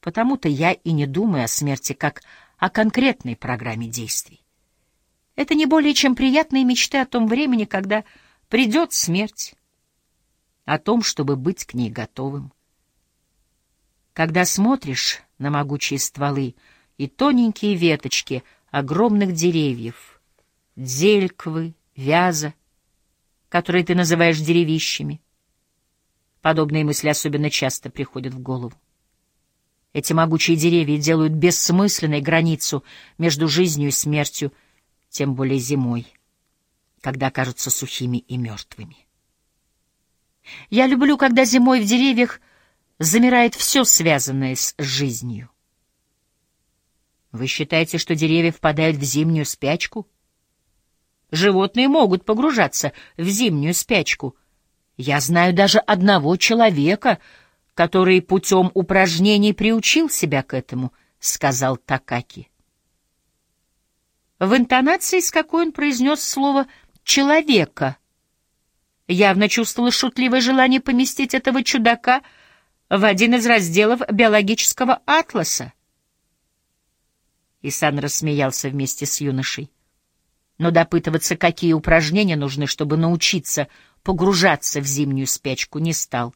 Потому-то я и не думаю о смерти как о конкретной программе действий. Это не более чем приятные мечты о том времени, когда придет смерть, о том, чтобы быть к ней готовым. Когда смотришь на могучие стволы и тоненькие веточки огромных деревьев, дельквы, вяза, которые ты называешь деревищами, подобные мысли особенно часто приходят в голову. Эти могучие деревья делают бессмысленной границу между жизнью и смертью, тем более зимой, когда кажутся сухими и мертвыми. Я люблю, когда зимой в деревьях замирает все, связанное с жизнью. Вы считаете, что деревья впадают в зимнюю спячку? Животные могут погружаться в зимнюю спячку. Я знаю даже одного человека, который путем упражнений приучил себя к этому, — сказал Такаки. В интонации, с какой он произнес слово «человека», явно чувствовала шутливое желание поместить этого чудака в один из разделов биологического атласа. Исан рассмеялся вместе с юношей. Но допытываться, какие упражнения нужны, чтобы научиться погружаться в зимнюю спячку, не стал.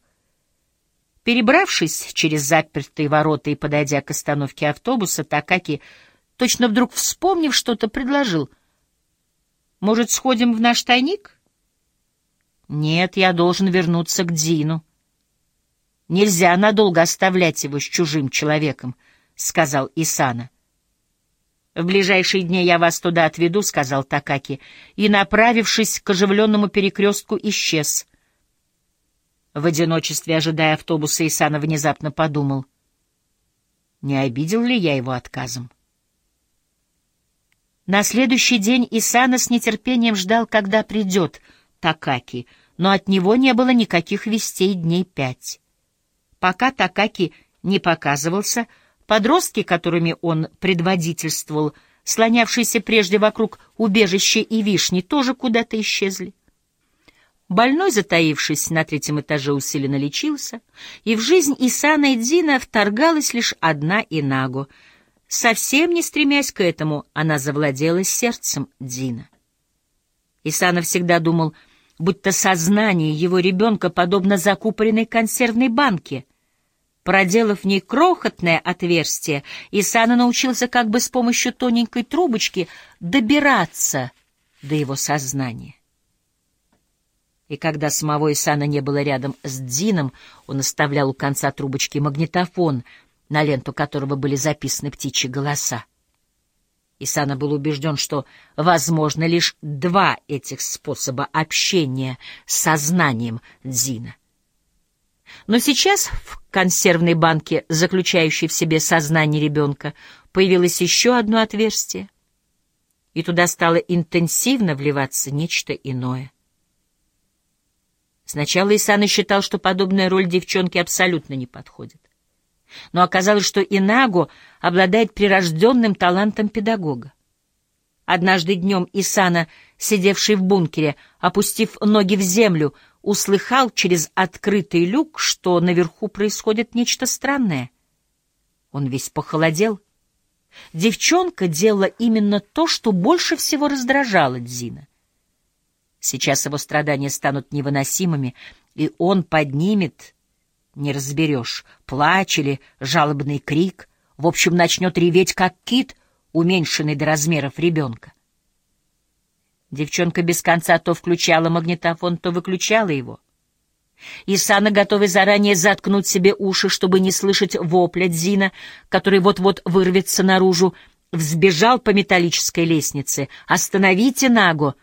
Перебравшись через запертые ворота и подойдя к остановке автобуса, Такаки, точно вдруг вспомнив что-то, предложил. «Может, сходим в наш тайник?» «Нет, я должен вернуться к Дину». «Нельзя надолго оставлять его с чужим человеком», — сказал Исана. «В ближайшие дни я вас туда отведу», — сказал Такаки, и, направившись к оживленному перекрестку, исчез — в одиночестве, ожидая автобуса, Исана внезапно подумал, не обидел ли я его отказом. На следующий день Исана с нетерпением ждал, когда придет Такаки, но от него не было никаких вестей дней пять. Пока Такаки не показывался, подростки, которыми он предводительствовал, слонявшиеся прежде вокруг убежища и вишни, тоже куда-то исчезли. Больной, затаившись на третьем этаже, усиленно лечился, и в жизнь Исана и Дина вторгалась лишь одна Инаго. Совсем не стремясь к этому, она завладела сердцем Дина. Исана всегда думал, будто сознание его ребенка подобно закупоренной консервной банке. Проделав в ней крохотное отверстие, Исана научился как бы с помощью тоненькой трубочки добираться до его сознания. И когда самого Исана не было рядом с Дзином, он оставлял у конца трубочки магнитофон, на ленту которого были записаны птичьи голоса. Исана был убежден, что возможно лишь два этих способа общения с сознанием Дзина. Но сейчас в консервной банке, заключающей в себе сознание ребенка, появилось еще одно отверстие, и туда стало интенсивно вливаться нечто иное. Сначала Исана считал, что подобная роль девчонки абсолютно не подходит. Но оказалось, что Инаго обладает прирожденным талантом педагога. Однажды днем Исана, сидевший в бункере, опустив ноги в землю, услыхал через открытый люк, что наверху происходит нечто странное. Он весь похолодел. Девчонка делала именно то, что больше всего раздражало Дзина. Сейчас его страдания станут невыносимыми, и он поднимет, не разберешь, плач или жалобный крик, в общем, начнет реветь, как кит, уменьшенный до размеров ребенка. Девчонка без конца то включала магнитофон, то выключала его. Исана, готовый заранее заткнуть себе уши, чтобы не слышать вопля Дзина, который вот-вот вырвется наружу, взбежал по металлической лестнице. «Остановите Наго!»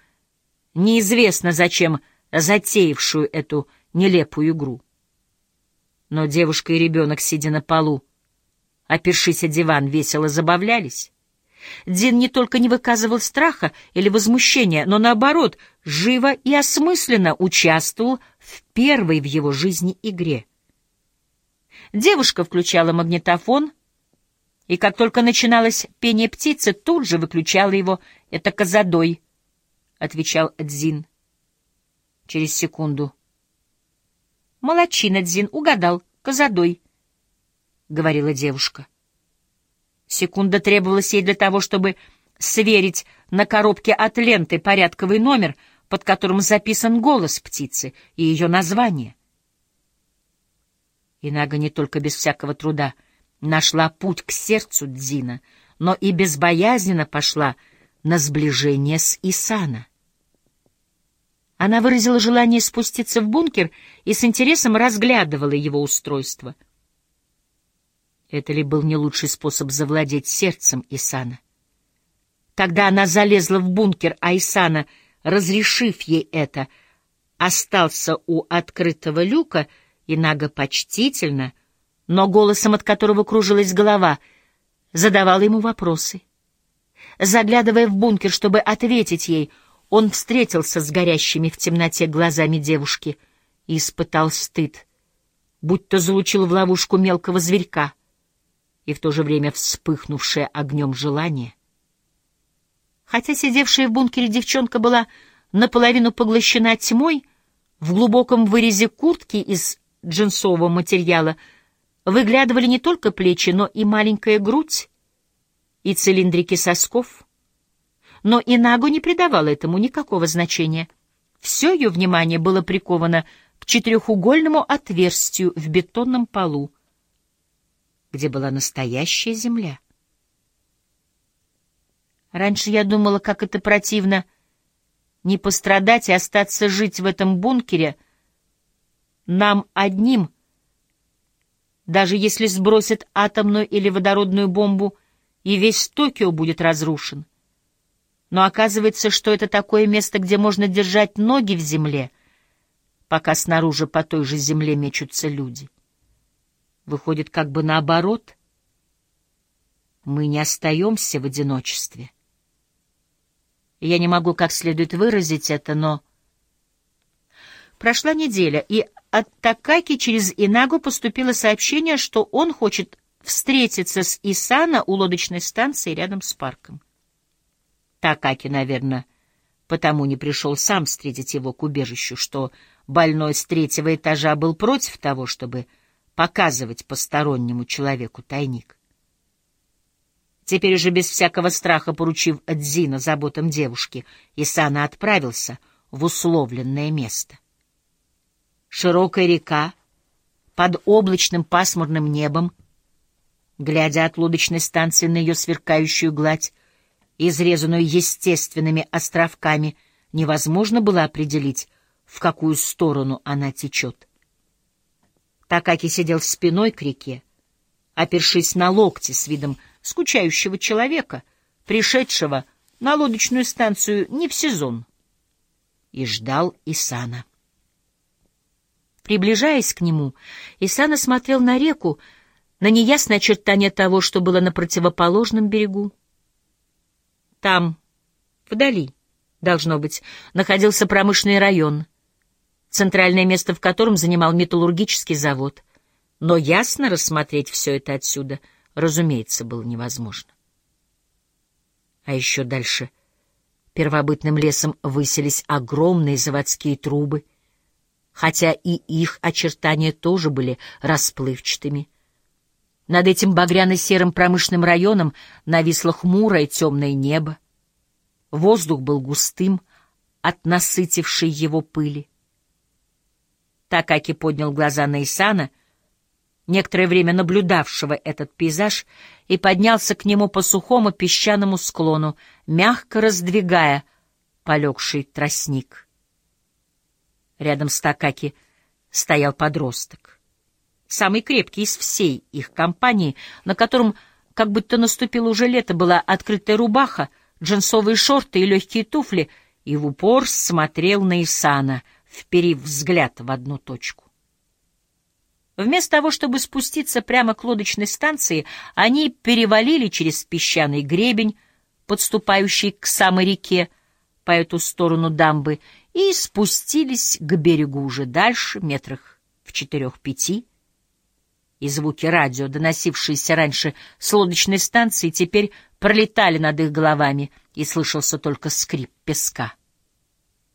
Неизвестно зачем затеявшую эту нелепую игру. Но девушка и ребенок, сидя на полу, опершись о диван, весело забавлялись. Дин не только не выказывал страха или возмущения, но, наоборот, живо и осмысленно участвовал в первой в его жизни игре. Девушка включала магнитофон, и как только начиналось пение птицы, тут же выключала его, это козадой — отвечал Дзин. Через секунду. Молодчина, Дзин, угадал, козадой. говорила девушка. Секунда требовалась ей для того, чтобы сверить на коробке от ленты порядковый номер, под которым записан голос птицы и ее название. Инага не только без всякого труда нашла путь к сердцу Дзина, но и безбоязненно пошла на сближение с Исана. Она выразила желание спуститься в бункер и с интересом разглядывала его устройство — это ли был не лучший способ завладеть сердцем Исана? Когда она залезла в бункер, а Исана, разрешив ей это, остался у открытого люка, и Нага почтительно, но голосом, от которого кружилась голова, задавал ему вопросы. Заглядывая в бункер, чтобы ответить ей, он встретился с горящими в темноте глазами девушки и испытал стыд, будто залучил в ловушку мелкого зверька — и в то же время вспыхнувшее огнем желание. Хотя сидевшая в бункере девчонка была наполовину поглощена тьмой, в глубоком вырезе куртки из джинсового материала выглядывали не только плечи, но и маленькая грудь, и цилиндрики сосков. Но Инагу не придавала этому никакого значения. Все ее внимание было приковано к четырехугольному отверстию в бетонном полу, где была настоящая земля. Раньше я думала, как это противно не пострадать и остаться жить в этом бункере нам одним, даже если сбросят атомную или водородную бомбу, и весь Токио будет разрушен. Но оказывается, что это такое место, где можно держать ноги в земле, пока снаружи по той же земле мечутся люди. Выходит, как бы наоборот. Мы не остаемся в одиночестве. Я не могу как следует выразить это, но... Прошла неделя, и от Такаки через Инагу поступило сообщение, что он хочет встретиться с Исана у лодочной станции рядом с парком. Такаки, наверное, потому не пришел сам встретить его к убежищу, что больной с третьего этажа был против того, чтобы показывать постороннему человеку тайник. Теперь уже без всякого страха поручив Дзина заботам девушки, Исана отправился в условленное место. Широкая река под облачным пасмурным небом, глядя от лодочной станции на ее сверкающую гладь, изрезанную естественными островками, невозможно было определить, в какую сторону она течет. Такаки сидел спиной к реке, опершись на локти с видом скучающего человека, пришедшего на лодочную станцию не в сезон, и ждал Исана. Приближаясь к нему, Исана смотрел на реку, на неясное очертание того, что было на противоположном берегу. Там, вдали, должно быть, находился промышленный район, центральное место в котором занимал металлургический завод. Но ясно рассмотреть все это отсюда, разумеется, было невозможно. А еще дальше первобытным лесом высились огромные заводские трубы, хотя и их очертания тоже были расплывчатыми. Над этим багряно-серым промышленным районом нависло хмурое темное небо. Воздух был густым от насытившей его пыли. Такаки поднял глаза на Исана, некоторое время наблюдавшего этот пейзаж, и поднялся к нему по сухому песчаному склону, мягко раздвигая полегший тростник. Рядом с Такаки стоял подросток, самый крепкий из всей их компании, на котором, как будто наступило уже лето, была открытая рубаха, джинсовые шорты и легкие туфли, и в упор смотрел на Исана — вперив взгляд в одну точку. Вместо того, чтобы спуститься прямо к лодочной станции, они перевалили через песчаный гребень, подступающий к самой реке, по эту сторону дамбы, и спустились к берегу уже дальше, метрах в четырех-пяти. И звуки радио, доносившиеся раньше с лодочной станции, теперь пролетали над их головами, и слышался только скрип песка.